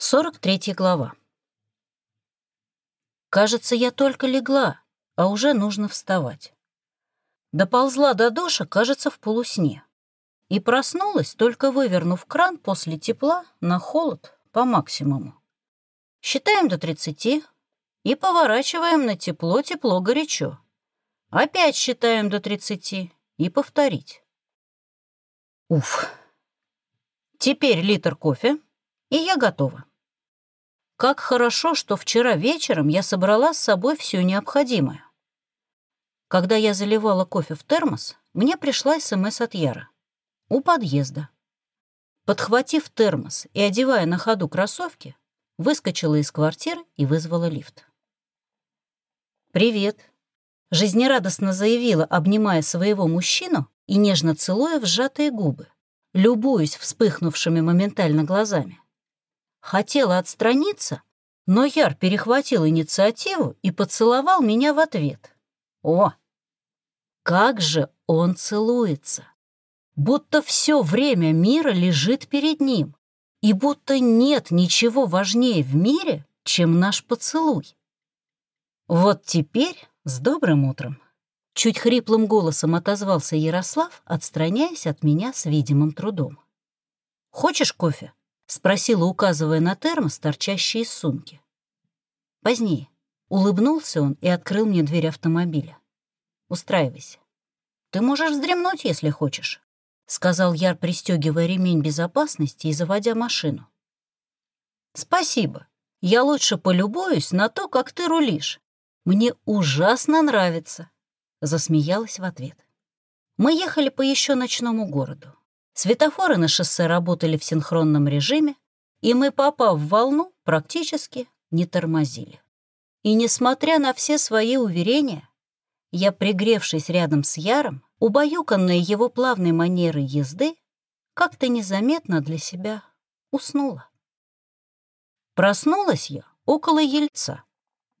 43 глава. Кажется, я только легла, а уже нужно вставать. Доползла до душа, кажется, в полусне. И проснулась, только вывернув кран после тепла на холод по максимуму. Считаем до 30 и поворачиваем на тепло-тепло-горячо. Опять считаем до 30 и повторить. Уф. Теперь литр кофе, и я готова. Как хорошо, что вчера вечером я собрала с собой все необходимое. Когда я заливала кофе в термос, мне пришла СМС от Яра. У подъезда. Подхватив термос и одевая на ходу кроссовки, выскочила из квартиры и вызвала лифт. «Привет», — жизнерадостно заявила, обнимая своего мужчину и нежно целуя в сжатые губы, любуясь вспыхнувшими моментально глазами. Хотела отстраниться, но Яр перехватил инициативу и поцеловал меня в ответ. О, как же он целуется! Будто все время мира лежит перед ним, и будто нет ничего важнее в мире, чем наш поцелуй. Вот теперь с добрым утром. Чуть хриплым голосом отозвался Ярослав, отстраняясь от меня с видимым трудом. «Хочешь кофе?» — спросила, указывая на термос, торчащий из сумки. «Позднее». Улыбнулся он и открыл мне дверь автомобиля. «Устраивайся. Ты можешь вздремнуть, если хочешь», — сказал Яр, пристегивая ремень безопасности и заводя машину. «Спасибо. Я лучше полюбуюсь на то, как ты рулишь. Мне ужасно нравится», — засмеялась в ответ. Мы ехали по еще ночному городу. Светофоры на шоссе работали в синхронном режиме, и мы, попав в волну, практически не тормозили. И несмотря на все свои уверения, я, пригревшись рядом с Яром, убаюканная его плавной манерой езды, как-то незаметно для себя уснула. Проснулась я около Ельца,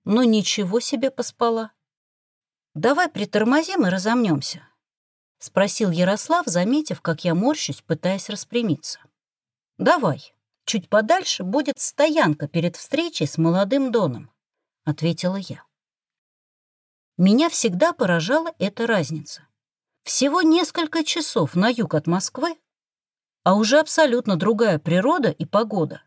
но ничего себе поспала. Давай притормозим и разомнемся. — спросил Ярослав, заметив, как я морщусь, пытаясь распрямиться. «Давай. Чуть подальше будет стоянка перед встречей с молодым Доном», — ответила я. Меня всегда поражала эта разница. Всего несколько часов на юг от Москвы, а уже абсолютно другая природа и погода.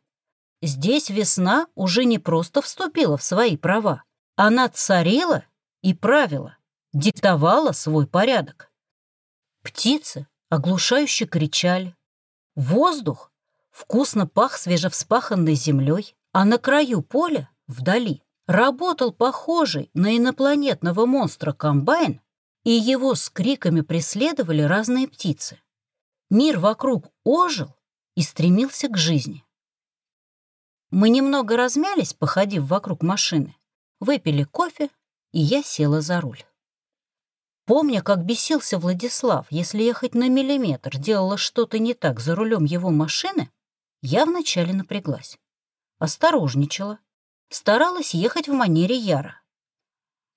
Здесь весна уже не просто вступила в свои права, она царила и правила, диктовала свой порядок. Птицы оглушающе кричали. Воздух вкусно пах свежевспаханной землей, а на краю поля, вдали, работал похожий на инопланетного монстра комбайн, и его с криками преследовали разные птицы. Мир вокруг ожил и стремился к жизни. Мы немного размялись, походив вокруг машины, выпили кофе, и я села за руль. Помня, как бесился Владислав, если я хоть на миллиметр делала что-то не так за рулем его машины, я вначале напряглась. Осторожничала, старалась ехать в манере Яра.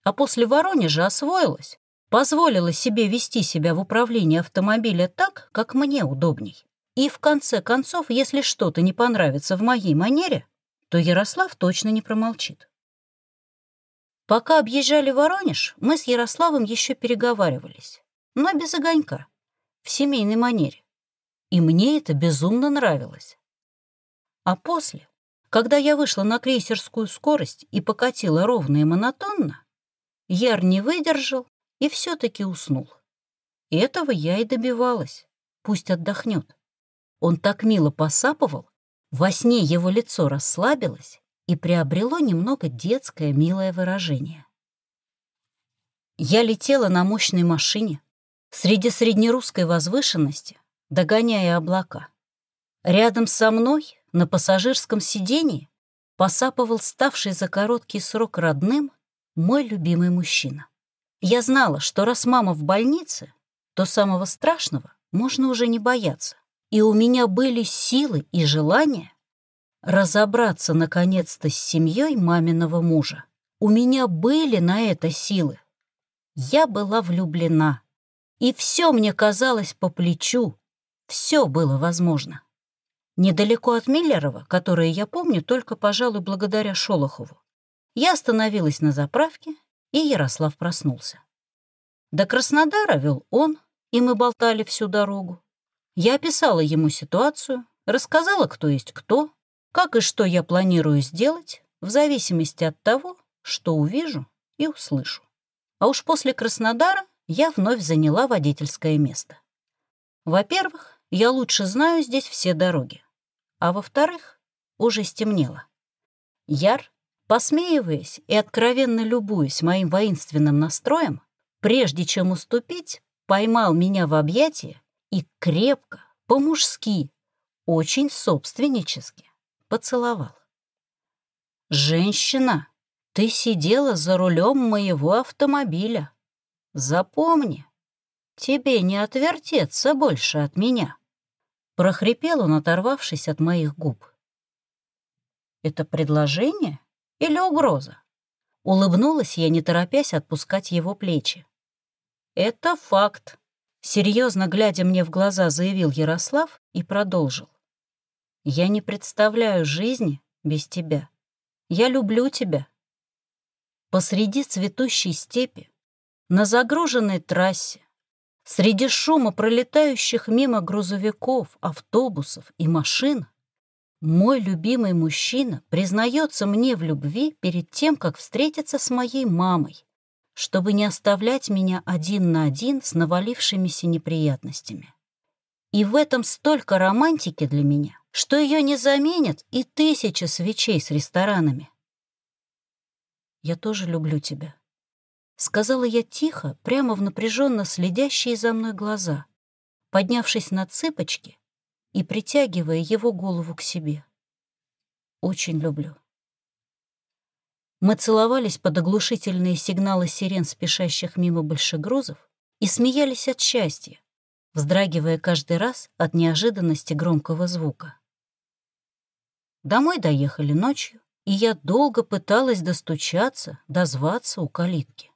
А после Воронежа освоилась, позволила себе вести себя в управлении автомобиля так, как мне удобней. И в конце концов, если что-то не понравится в моей манере, то Ярослав точно не промолчит. Пока объезжали Воронеж, мы с Ярославом еще переговаривались, но без огонька, в семейной манере. И мне это безумно нравилось. А после, когда я вышла на крейсерскую скорость и покатила ровно и монотонно, Яр не выдержал и все-таки уснул. Этого я и добивалась. Пусть отдохнет. Он так мило посапывал, во сне его лицо расслабилось, и приобрело немного детское милое выражение. Я летела на мощной машине среди среднерусской возвышенности, догоняя облака. Рядом со мной, на пассажирском сидении, посапывал ставший за короткий срок родным мой любимый мужчина. Я знала, что раз мама в больнице, то самого страшного можно уже не бояться. И у меня были силы и желание разобраться наконец-то с семьей маминого мужа. У меня были на это силы. Я была влюблена, и все мне казалось по плечу, все было возможно. недалеко от Миллерова, которое я помню только, пожалуй, благодаря Шолохову. Я остановилась на заправке, и Ярослав проснулся. До Краснодара вел он, и мы болтали всю дорогу. Я описала ему ситуацию, рассказала, кто есть кто, как и что я планирую сделать, в зависимости от того, что увижу и услышу. А уж после Краснодара я вновь заняла водительское место. Во-первых, я лучше знаю здесь все дороги. А во-вторых, уже стемнело. Яр, посмеиваясь и откровенно любуясь моим воинственным настроем, прежде чем уступить, поймал меня в объятия и крепко, по-мужски, очень собственнически поцеловал. «Женщина, ты сидела за рулем моего автомобиля. Запомни, тебе не отвертеться больше от меня». Прохрипел он, оторвавшись от моих губ. «Это предложение или угроза?» Улыбнулась я, не торопясь отпускать его плечи. «Это факт», — серьезно глядя мне в глаза, заявил Ярослав и продолжил. «Я не представляю жизни без тебя. Я люблю тебя». Посреди цветущей степи, на загруженной трассе, среди шума пролетающих мимо грузовиков, автобусов и машин, мой любимый мужчина признается мне в любви перед тем, как встретиться с моей мамой, чтобы не оставлять меня один на один с навалившимися неприятностями. И в этом столько романтики для меня, что ее не заменят и тысяча свечей с ресторанами. «Я тоже люблю тебя», — сказала я тихо, прямо в напряженно следящие за мной глаза, поднявшись на цыпочки и притягивая его голову к себе. «Очень люблю». Мы целовались под оглушительные сигналы сирен, спешащих мимо большегрузов, и смеялись от счастья, вздрагивая каждый раз от неожиданности громкого звука. Домой доехали ночью, и я долго пыталась достучаться, дозваться у калитки.